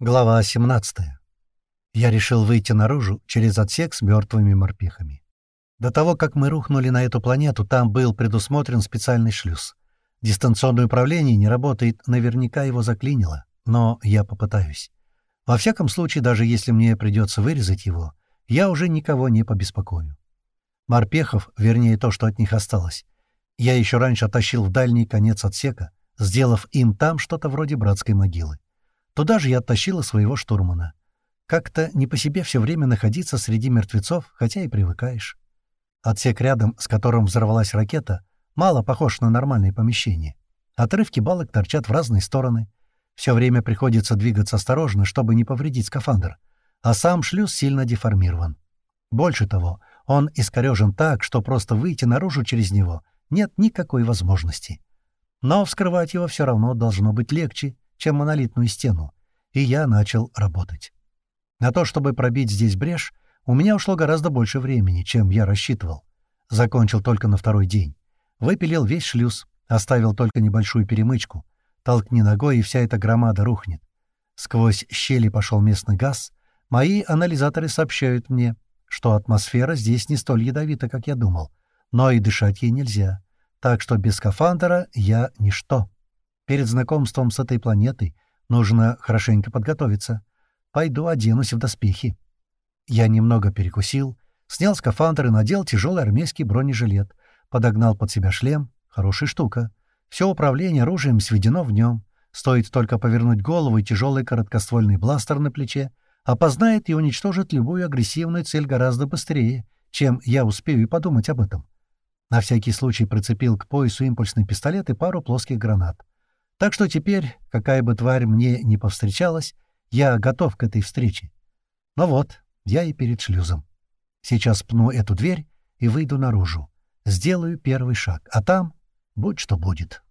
Глава 17. Я решил выйти наружу через отсек с мертвыми морпехами. До того, как мы рухнули на эту планету, там был предусмотрен специальный шлюз. Дистанционное управление не работает, наверняка его заклинило, но я попытаюсь. Во всяком случае, даже если мне придется вырезать его, я уже никого не побеспокою. Морпехов, вернее то, что от них осталось, я еще раньше оттащил в дальний конец отсека, сделав им там что-то вроде братской могилы. Туда же я оттащила своего штурмана. Как-то не по себе все время находиться среди мертвецов, хотя и привыкаешь. Отсек рядом, с которым взорвалась ракета, мало похож на нормальное помещение. Отрывки балок торчат в разные стороны. Все время приходится двигаться осторожно, чтобы не повредить скафандр. А сам шлюз сильно деформирован. Больше того, он искорежен так, что просто выйти наружу через него нет никакой возможности. Но вскрывать его все равно должно быть легче, чем монолитную стену, и я начал работать. На то, чтобы пробить здесь брешь, у меня ушло гораздо больше времени, чем я рассчитывал. Закончил только на второй день. Выпилил весь шлюз, оставил только небольшую перемычку. Толкни ногой, и вся эта громада рухнет. Сквозь щели пошел местный газ. Мои анализаторы сообщают мне, что атмосфера здесь не столь ядовита, как я думал, но и дышать ей нельзя. Так что без скафандра я — ничто. Перед знакомством с этой планетой нужно хорошенько подготовиться. Пойду оденусь в доспехи. Я немного перекусил, снял скафандр и надел тяжелый армейский бронежилет, подогнал под себя шлем. Хорошая штука. Все управление оружием сведено в нем. Стоит только повернуть голову, и тяжелый короткоствольный бластер на плече опознает и уничтожит любую агрессивную цель гораздо быстрее, чем я успею и подумать об этом. На всякий случай прицепил к поясу импульсный пистолет и пару плоских гранат. Так что теперь, какая бы тварь мне не повстречалась, я готов к этой встрече. Но ну вот, я и перед шлюзом. Сейчас пну эту дверь и выйду наружу. Сделаю первый шаг, а там будь что будет.